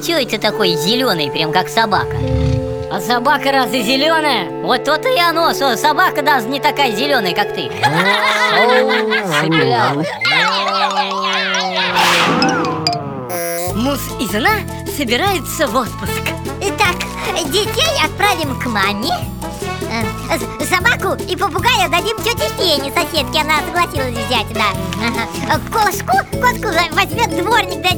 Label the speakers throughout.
Speaker 1: чё это такой зеленый, прям как собака?
Speaker 2: А собака разве зеленая?
Speaker 1: Вот то-то и оно, что собака даже не такая зеленая, как ты.
Speaker 2: Мус и жена собираются в отпуск.
Speaker 3: Итак, детей отправим к маме Э, Собаку и попугая дадим тете Фене, соседке Она согласилась взять, да Кошку, кошку возьмет дворник, да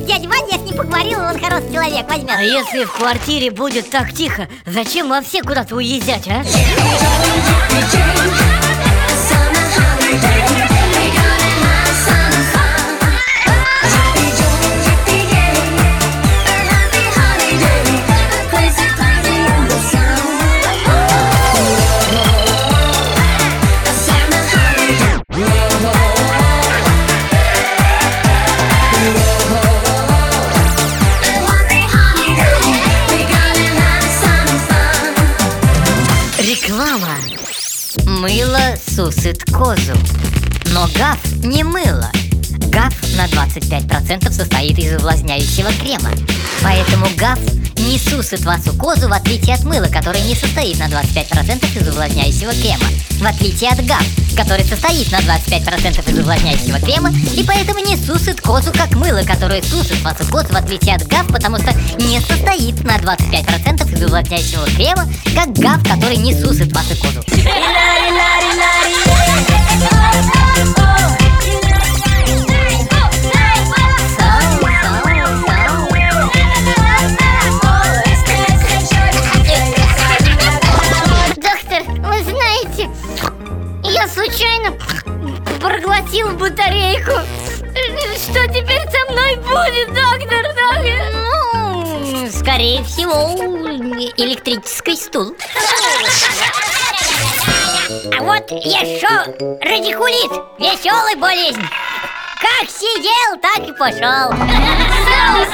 Speaker 3: хороший человек,
Speaker 2: А
Speaker 3: возьмет
Speaker 2: если в квартире будет так тихо, зачем все куда-то уезжать, а?
Speaker 1: Мыло сусит козу. Но гаф не мыло. Гаф на 25% состоит из увлажняющего крема. Поэтому гаф не сусит вашу козу, в отличие от мыла, которое не состоит на 25% из увлажняющего крема. В отличие от гаф, который состоит на 25% из увлажняющего крема, и поэтому не сусит козу, как мыло, которое сусит вашу козу, в отличие от гаф, потому что не состоит на 25% из увлажняющего крема, как гаф, который не сусит вашу козу.
Speaker 3: схватил батарейку. Что теперь со мной будет, доктор? доктор?
Speaker 1: Ну, скорее всего, электрический стул.
Speaker 3: А вот еще радикулит, веселый болезнь.
Speaker 1: Как сидел, так и пошел.
Speaker 3: Соус,